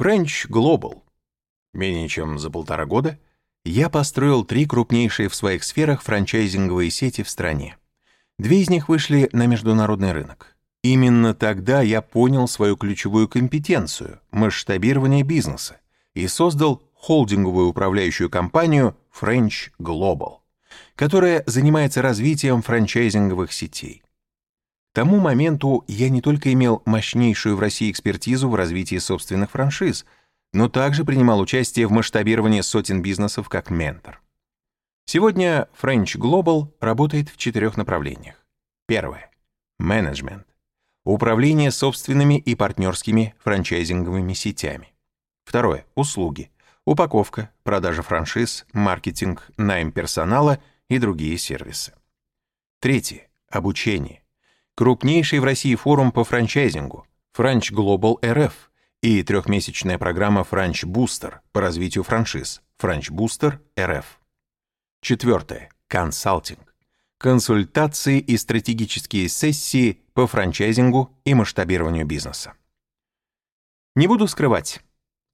French Global. Менее чем за полтора года я построил три крупнейшие в своих сферах франчайзинговые сети в стране. Две из них вышли на международный рынок. Именно тогда я понял свою ключевую компетенцию — масштабирование бизнеса и создал холдинговую управляющую компанию French Global, которая занимается развитием франчайзинговых сетей. Тому моменту я не только имел мощнейшую в России экспертизу в развитии собственных франшиз, но также принимал участие в масштабировании сотен бизнесов как ментор. Сегодня French Global работает в четырех направлениях. Первое. Менеджмент. Управление собственными и партнерскими франчайзинговыми сетями. Второе. Услуги. Упаковка, продажа франшиз, маркетинг, найм персонала и другие сервисы. Третье. Обучение крупнейший в России форум по франчайзингу, French Global RF и трехмесячная программа French Booster по развитию франшиз, French Booster RF. Четвертое. Консалтинг. Консультации и стратегические сессии по франчайзингу и масштабированию бизнеса. Не буду скрывать,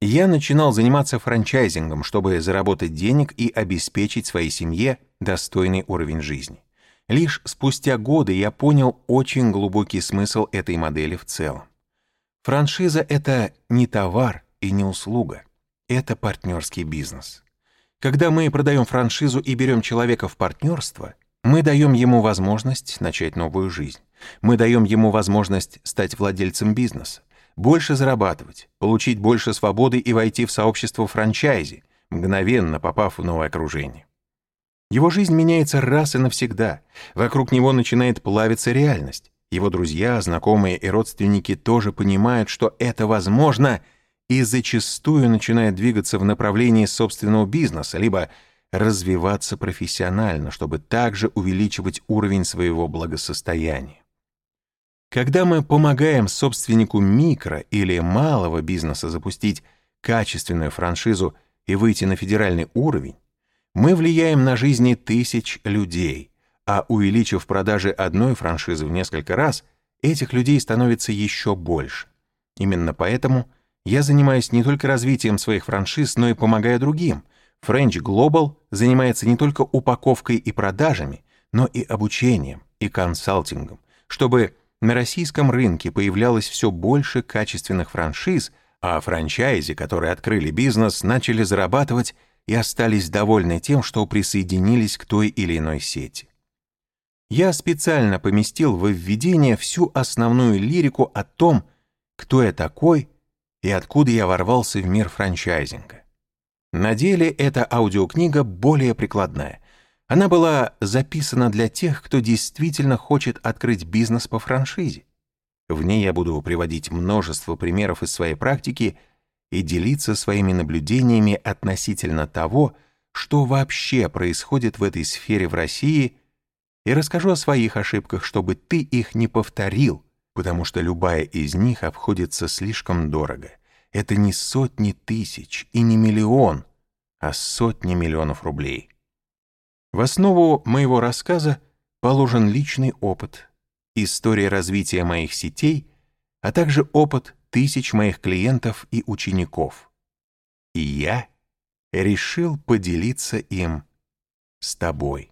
я начинал заниматься франчайзингом, чтобы заработать денег и обеспечить своей семье достойный уровень жизни. Лишь спустя годы я понял очень глубокий смысл этой модели в целом. Франшиза — это не товар и не услуга. Это партнерский бизнес. Когда мы продаем франшизу и берем человека в партнерство, мы даем ему возможность начать новую жизнь. Мы даем ему возможность стать владельцем бизнеса, больше зарабатывать, получить больше свободы и войти в сообщество франчайзи, мгновенно попав в новое окружение. Его жизнь меняется раз и навсегда. Вокруг него начинает плавиться реальность. Его друзья, знакомые и родственники тоже понимают, что это возможно, и зачастую начинают двигаться в направлении собственного бизнеса, либо развиваться профессионально, чтобы также увеличивать уровень своего благосостояния. Когда мы помогаем собственнику микро или малого бизнеса запустить качественную франшизу и выйти на федеральный уровень, мы влияем на жизни тысяч людей, а увеличив продажи одной франшизы в несколько раз, этих людей становится еще больше. Именно поэтому я занимаюсь не только развитием своих франшиз, но и помогаю другим. French Global занимается не только упаковкой и продажами, но и обучением и консалтингом, чтобы на российском рынке появлялось все больше качественных франшиз, а франчайзи, которые открыли бизнес, начали зарабатывать и остались довольны тем, что присоединились к той или иной сети. Я специально поместил в введение всю основную лирику о том, кто я такой и откуда я ворвался в мир франчайзинга. На деле эта аудиокнига более прикладная. Она была записана для тех, кто действительно хочет открыть бизнес по франшизе. В ней я буду приводить множество примеров из своей практики – и делиться своими наблюдениями относительно того, что вообще происходит в этой сфере в России, и расскажу о своих ошибках, чтобы ты их не повторил, потому что любая из них обходится слишком дорого. Это не сотни тысяч и не миллион, а сотни миллионов рублей. В основу моего рассказа положен личный опыт, история развития моих сетей, а также опыт тысяч моих клиентов и учеников. И я решил поделиться им с тобой.